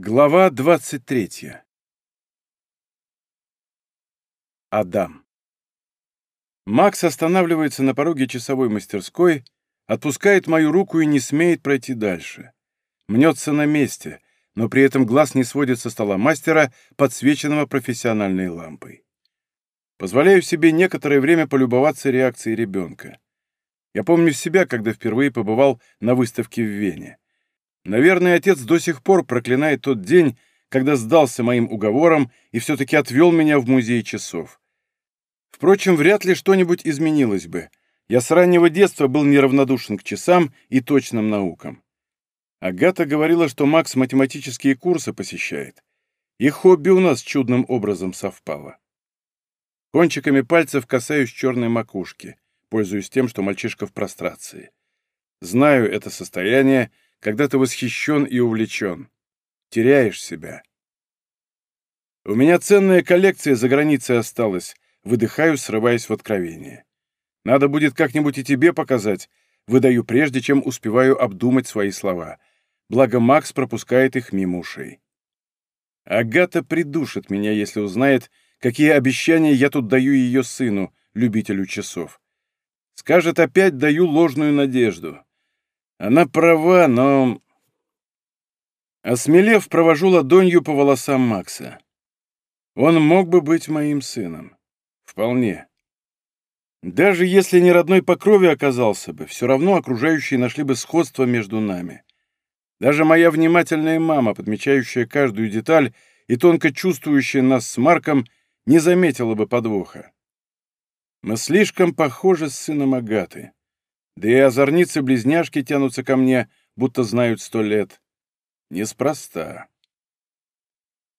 Глава 23. Адам. Макс останавливается на пороге часовой мастерской, отпускает мою руку и не смеет пройти дальше. Мнется на месте, но при этом глаз не сводит со стола мастера, подсвеченного профессиональной лампой. Позволяю себе некоторое время полюбоваться реакцией ребенка. Я помню себя, когда впервые побывал на выставке в Вене. Наверное, отец до сих пор проклинает тот день, когда сдался моим уговорам и все-таки отвел меня в музей часов. Впрочем, вряд ли что-нибудь изменилось бы. Я с раннего детства был неравнодушен к часам и точным наукам. Агата говорила, что Макс математические курсы посещает. И хобби у нас чудным образом совпало. Кончиками пальцев касаюсь черной макушки, пользуясь тем, что мальчишка в прострации. Знаю это состояние, когда ты восхищен и увлечен. Теряешь себя. У меня ценная коллекция за границей осталась. Выдыхаю, срываясь в откровение. Надо будет как-нибудь и тебе показать. Выдаю прежде, чем успеваю обдумать свои слова. Благо Макс пропускает их мимо ушей. Агата придушит меня, если узнает, какие обещания я тут даю ее сыну, любителю часов. Скажет, опять даю ложную надежду. Она права, но... Осмелев, провожу ладонью по волосам Макса. Он мог бы быть моим сыном. Вполне. Даже если не родной по крови оказался бы, все равно окружающие нашли бы сходство между нами. Даже моя внимательная мама, подмечающая каждую деталь и тонко чувствующая нас с Марком, не заметила бы подвоха. Мы слишком похожи с сыном Агаты. Да и озорницы-близняшки тянутся ко мне, будто знают сто лет. Неспроста.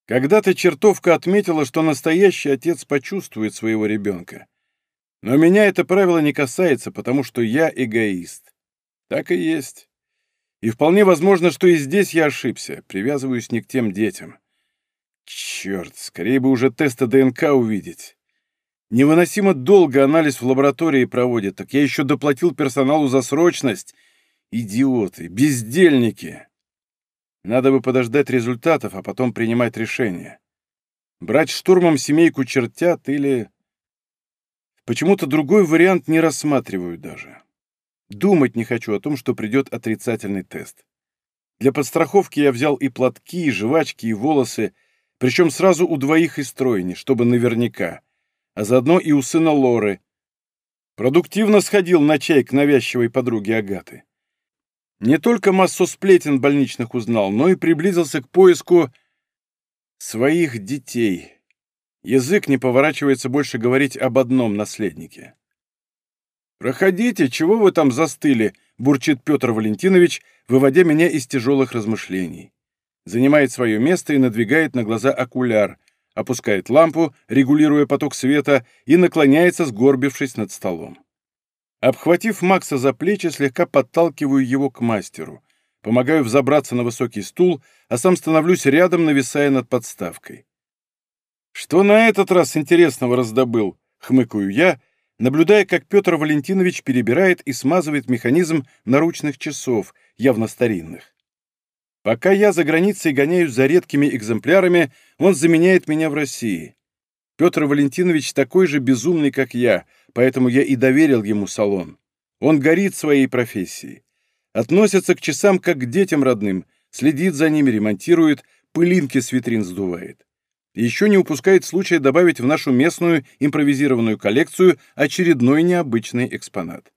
Когда-то чертовка отметила, что настоящий отец почувствует своего ребенка. Но меня это правило не касается, потому что я эгоист. Так и есть. И вполне возможно, что и здесь я ошибся, привязываюсь не к тем детям. Черт, скорее бы уже тесты ДНК увидеть. Невыносимо долго анализ в лаборатории проводят, так я еще доплатил персоналу за срочность. Идиоты, бездельники. Надо бы подождать результатов, а потом принимать решение. Брать штурмом семейку чертят или... Почему-то другой вариант не рассматриваю даже. Думать не хочу о том, что придет отрицательный тест. Для подстраховки я взял и платки, и жвачки, и волосы, причем сразу у двоих из тройни, чтобы наверняка а заодно и у сына Лоры. Продуктивно сходил на чай к навязчивой подруге Агаты. Не только массу сплетен больничных узнал, но и приблизился к поиску своих детей. Язык не поворачивается больше говорить об одном наследнике. «Проходите, чего вы там застыли?» — бурчит Петр Валентинович, выводя меня из тяжелых размышлений. Занимает свое место и надвигает на глаза окуляр, опускает лампу, регулируя поток света, и наклоняется, сгорбившись над столом. Обхватив Макса за плечи, слегка подталкиваю его к мастеру. Помогаю взобраться на высокий стул, а сам становлюсь рядом, нависая над подставкой. «Что на этот раз интересного раздобыл?» — хмыкаю я, наблюдая, как Петр Валентинович перебирает и смазывает механизм наручных часов, явно старинных. Пока я за границей гоняюсь за редкими экземплярами, он заменяет меня в России. Петр Валентинович такой же безумный, как я, поэтому я и доверил ему салон. Он горит своей профессией. Относится к часам как к детям родным, следит за ними, ремонтирует, пылинки с витрин сдувает. Еще не упускает случая добавить в нашу местную импровизированную коллекцию очередной необычный экспонат.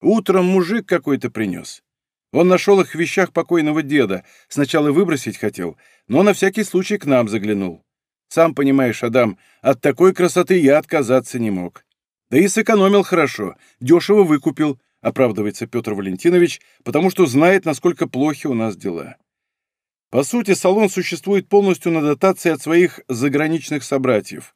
Утром мужик какой-то принес. Он нашел их в вещах покойного деда. Сначала выбросить хотел, но на всякий случай к нам заглянул. Сам понимаешь, Адам, от такой красоты я отказаться не мог. Да и сэкономил хорошо, дешево выкупил, оправдывается Петр Валентинович, потому что знает, насколько плохи у нас дела. По сути, салон существует полностью на дотации от своих заграничных собратьев.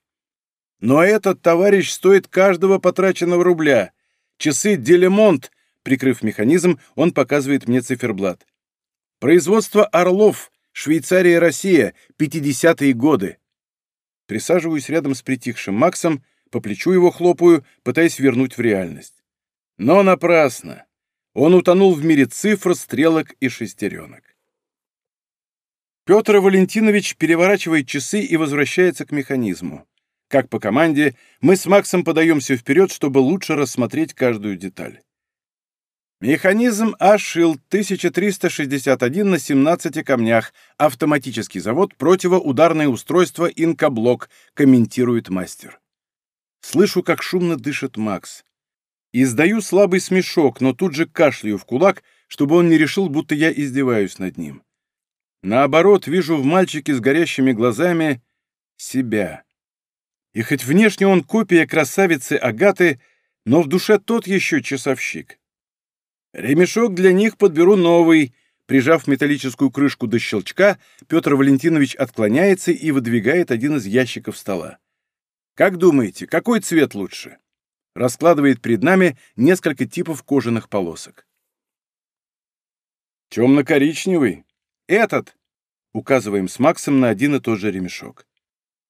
Но этот товарищ стоит каждого потраченного рубля. Часы «Делемонт» Прикрыв механизм, он показывает мне циферблат. Производство «Орлов», Швейцария, Россия, 50-е годы. Присаживаюсь рядом с притихшим Максом, по плечу его хлопаю, пытаясь вернуть в реальность. Но напрасно. Он утонул в мире цифр, стрелок и шестеренок. Петр Валентинович переворачивает часы и возвращается к механизму. Как по команде, мы с Максом подаемся вперед, чтобы лучше рассмотреть каждую деталь. Механизм Ашил 1361 на 17 камнях. Автоматический завод противоударное устройство Инкоблок, комментирует мастер. Слышу, как шумно дышит Макс. Издаю слабый смешок, но тут же кашляю в кулак, чтобы он не решил, будто я издеваюсь над ним. Наоборот, вижу в мальчике с горящими глазами себя. И хоть внешне он копия красавицы Агаты, но в душе тот еще часовщик. Ремешок для них подберу новый. Прижав металлическую крышку до щелчка, Петр Валентинович отклоняется и выдвигает один из ящиков стола. «Как думаете, какой цвет лучше?» Раскладывает перед нами несколько типов кожаных полосок. «Темно-коричневый. Этот!» Указываем с Максом на один и тот же ремешок.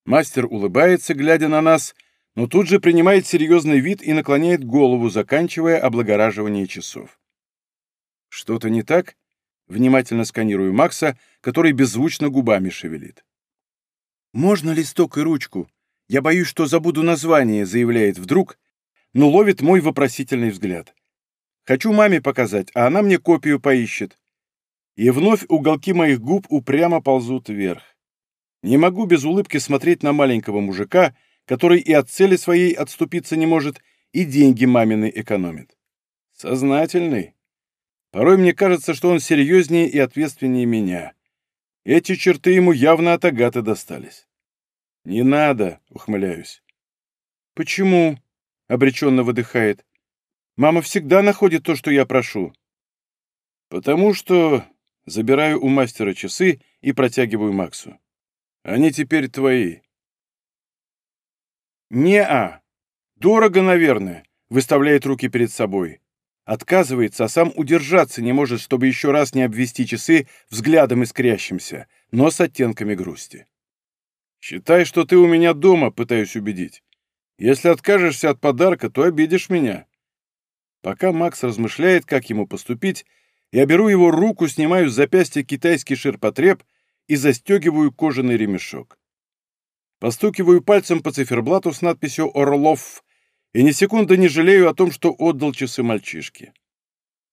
Мастер улыбается, глядя на нас, но тут же принимает серьезный вид и наклоняет голову, заканчивая облагораживание часов. «Что-то не так?» Внимательно сканирую Макса, который беззвучно губами шевелит. «Можно листок и ручку? Я боюсь, что забуду название», — заявляет вдруг, но ловит мой вопросительный взгляд. «Хочу маме показать, а она мне копию поищет». И вновь уголки моих губ упрямо ползут вверх. Не могу без улыбки смотреть на маленького мужика, который и от цели своей отступиться не может, и деньги мамины экономит. Сознательный. Порой мне кажется, что он серьезнее и ответственнее меня. Эти черты ему явно от Агаты достались. «Не надо», — ухмыляюсь. «Почему?» — обреченно выдыхает. «Мама всегда находит то, что я прошу». «Потому что...» — забираю у мастера часы и протягиваю Максу. «Они теперь твои». «Не-а. Дорого, наверное», — выставляет руки перед собой. Отказывается, а сам удержаться не может, чтобы еще раз не обвести часы взглядом искрящимся, но с оттенками грусти. «Считай, что ты у меня дома», — пытаюсь убедить. «Если откажешься от подарка, то обидишь меня». Пока Макс размышляет, как ему поступить, я беру его руку, снимаю с запястья китайский ширпотреб и застегиваю кожаный ремешок. Постукиваю пальцем по циферблату с надписью «Орлов» и ни секунды не жалею о том, что отдал часы мальчишке.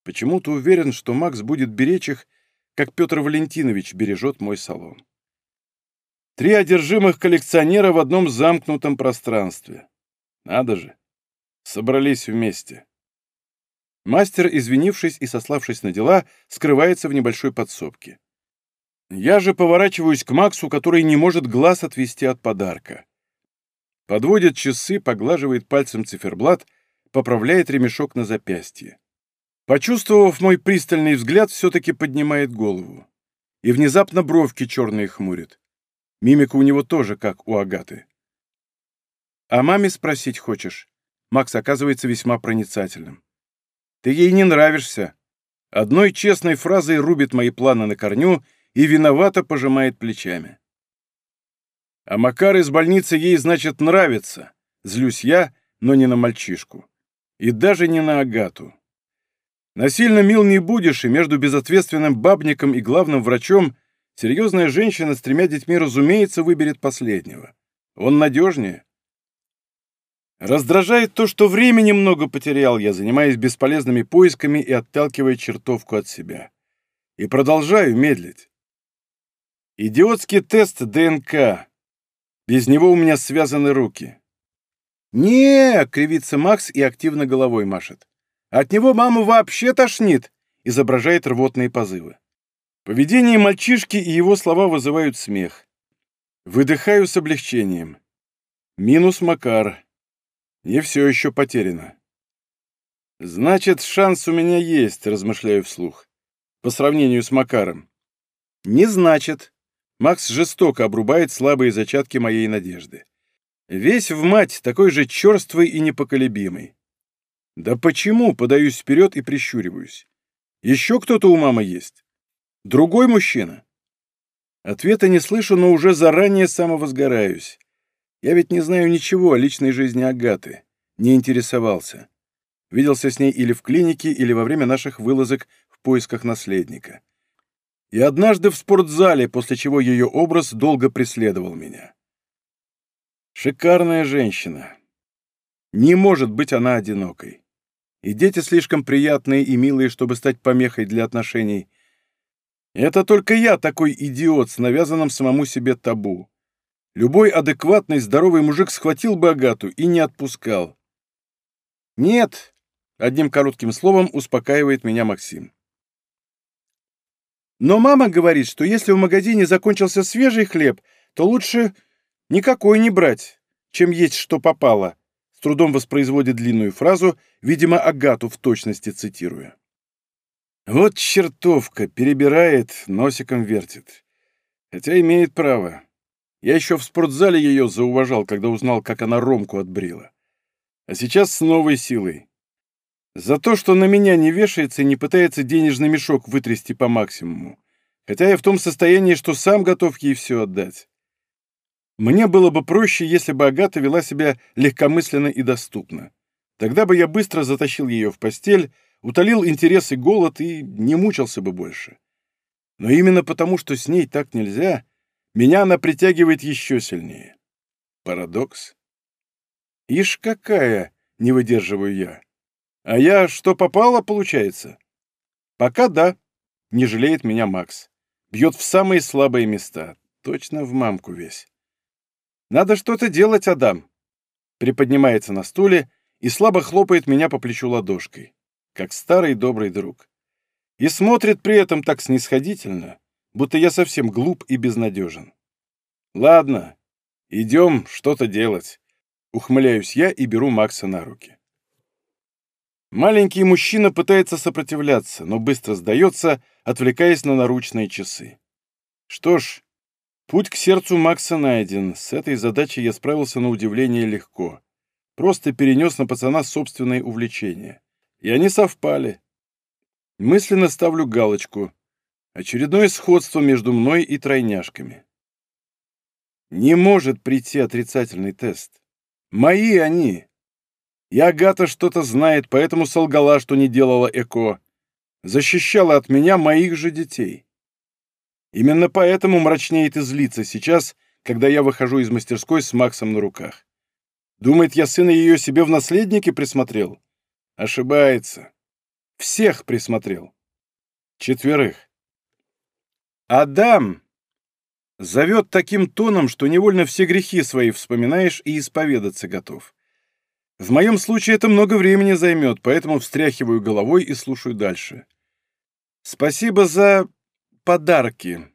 Почему-то уверен, что Макс будет беречь их, как Петр Валентинович бережет мой салон. Три одержимых коллекционера в одном замкнутом пространстве. Надо же. Собрались вместе. Мастер, извинившись и сославшись на дела, скрывается в небольшой подсобке. Я же поворачиваюсь к Максу, который не может глаз отвести от подарка. Подводит часы, поглаживает пальцем циферблат, поправляет ремешок на запястье. Почувствовав мой пристальный взгляд, все-таки поднимает голову. И внезапно бровки черные хмурит. Мимика у него тоже, как у Агаты. «А маме спросить хочешь?» Макс оказывается весьма проницательным. «Ты ей не нравишься». Одной честной фразой рубит мои планы на корню и виновато пожимает плечами. А Макар из больницы ей, значит, нравится. Злюсь я, но не на мальчишку. И даже не на Агату. Насильно мил не будешь, и между безответственным бабником и главным врачом серьезная женщина с тремя детьми, разумеется, выберет последнего. Он надежнее. Раздражает то, что времени много потерял я, занимаясь бесполезными поисками и отталкивая чертовку от себя. И продолжаю медлить. Идиотский тест ДНК. Без него у меня связаны руки. не кривится Макс и активно головой машет. «От него маму вообще тошнит!» — изображает рвотные позывы. Поведение мальчишки и его слова вызывают смех. Выдыхаю с облегчением. Минус Макар. Не все еще потеряно. «Значит, шанс у меня есть», — размышляю вслух. По сравнению с Макаром. «Не значит», Макс жестоко обрубает слабые зачатки моей надежды. Весь в мать, такой же черствый и непоколебимый. Да почему, подаюсь вперед и прищуриваюсь. Еще кто-то у мамы есть? Другой мужчина? Ответа не слышу, но уже заранее самовозгораюсь. Я ведь не знаю ничего о личной жизни Агаты. Не интересовался. Виделся с ней или в клинике, или во время наших вылазок в поисках наследника. И однажды в спортзале, после чего ее образ долго преследовал меня. Шикарная женщина. Не может быть она одинокой. И дети слишком приятные и милые, чтобы стать помехой для отношений. Это только я такой идиот с навязанным самому себе табу. Любой адекватный, здоровый мужик схватил бы Агату и не отпускал. «Нет», — одним коротким словом успокаивает меня Максим. «Но мама говорит, что если в магазине закончился свежий хлеб, то лучше никакой не брать, чем есть что попало», с трудом воспроизводит длинную фразу, видимо, Агату в точности цитируя. «Вот чертовка, перебирает, носиком вертит. Хотя имеет право. Я еще в спортзале ее зауважал, когда узнал, как она Ромку отбрила. А сейчас с новой силой. За то, что на меня не вешается и не пытается денежный мешок вытрясти по максимуму. Хотя я в том состоянии, что сам готов ей все отдать. Мне было бы проще, если бы Агата вела себя легкомысленно и доступно. Тогда бы я быстро затащил ее в постель, утолил интерес и голод и не мучился бы больше. Но именно потому, что с ней так нельзя, меня она притягивает еще сильнее. Парадокс. Ишь какая, не выдерживаю я. А я что попало, получается? Пока да, не жалеет меня Макс. Бьет в самые слабые места. Точно в мамку весь. Надо что-то делать, Адам. Приподнимается на стуле и слабо хлопает меня по плечу ладошкой, как старый добрый друг. И смотрит при этом так снисходительно, будто я совсем глуп и безнадежен. Ладно, идем что-то делать. Ухмыляюсь я и беру Макса на руки. Маленький мужчина пытается сопротивляться, но быстро сдается, отвлекаясь на наручные часы. Что ж, путь к сердцу Макса найден. С этой задачей я справился на удивление легко. Просто перенес на пацана собственные увлечения. И они совпали. Мысленно ставлю галочку. Очередное сходство между мной и тройняшками. Не может прийти отрицательный тест. Мои они. И Агата что-то знает, поэтому солгала, что не делала ЭКО. Защищала от меня моих же детей. Именно поэтому мрачнеет и злится сейчас, когда я выхожу из мастерской с Максом на руках. Думает, я сына ее себе в наследнике присмотрел? Ошибается. Всех присмотрел. Четверых. Адам зовет таким тоном, что невольно все грехи свои вспоминаешь и исповедаться готов. В моем случае это много времени займет, поэтому встряхиваю головой и слушаю дальше. Спасибо за подарки.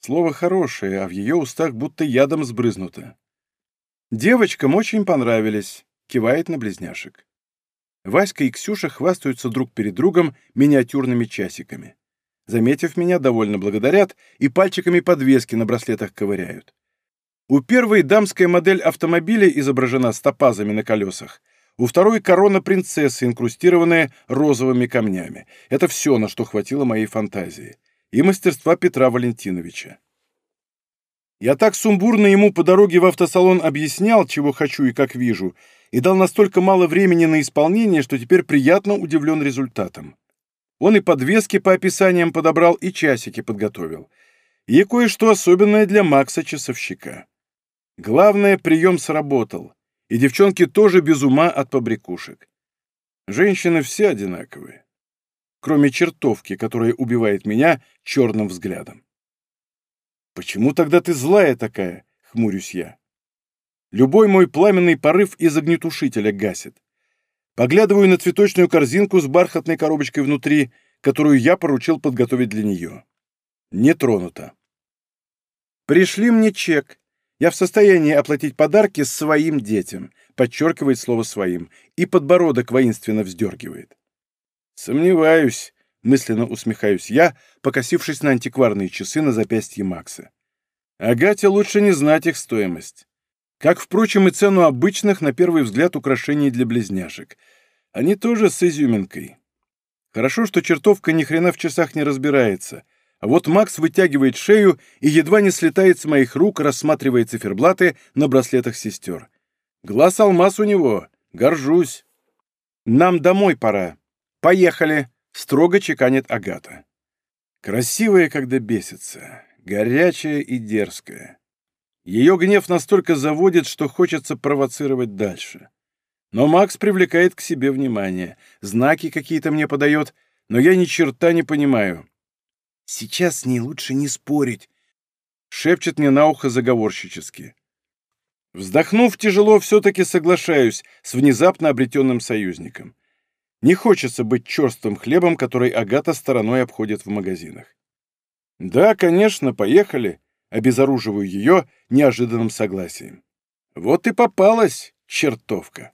Слово хорошее, а в ее устах будто ядом сбрызнуто. Девочкам очень понравились, кивает на близняшек. Васька и Ксюша хвастаются друг перед другом миниатюрными часиками. Заметив меня, довольно благодарят и пальчиками подвески на браслетах ковыряют. У первой дамская модель автомобиля изображена с топазами на колесах, у второй корона принцессы, инкрустированная розовыми камнями. Это все, на что хватило моей фантазии. И мастерства Петра Валентиновича. Я так сумбурно ему по дороге в автосалон объяснял, чего хочу и как вижу, и дал настолько мало времени на исполнение, что теперь приятно удивлен результатом. Он и подвески по описаниям подобрал, и часики подготовил. И кое-что особенное для Макса-часовщика. Главное, прием сработал, и девчонки тоже без ума от побрякушек. Женщины все одинаковые, кроме чертовки, которая убивает меня черным взглядом. «Почему тогда ты злая такая?» — хмурюсь я. Любой мой пламенный порыв из огнетушителя гасит. Поглядываю на цветочную корзинку с бархатной коробочкой внутри, которую я поручил подготовить для нее. Не тронуто. «Пришли мне чек. Я в состоянии оплатить подарки своим детям», подчеркивает слово «своим», и подбородок воинственно вздергивает. «Сомневаюсь», — мысленно усмехаюсь я, покосившись на антикварные часы на запястье Макса. Агате лучше не знать их стоимость. Как, впрочем, и цену обычных, на первый взгляд, украшений для близняшек. Они тоже с изюминкой. Хорошо, что чертовка ни хрена в часах не разбирается. Вот Макс вытягивает шею и едва не слетает с моих рук, рассматривая циферблаты на браслетах сестер. Глаз алмаз у него. Горжусь. Нам домой пора. Поехали, строго чеканит Агата. Красивая, когда бесится, горячая и дерзкая. Ее гнев настолько заводит, что хочется провоцировать дальше. Но Макс привлекает к себе внимание, знаки какие-то мне подает, но я ни черта не понимаю. «Сейчас с ней лучше не спорить», — шепчет мне на ухо заговорщически. Вздохнув тяжело, все-таки соглашаюсь с внезапно обретенным союзником. Не хочется быть черствым хлебом, который Агата стороной обходит в магазинах. Да, конечно, поехали. Обезоруживаю ее неожиданным согласием. Вот и попалась чертовка.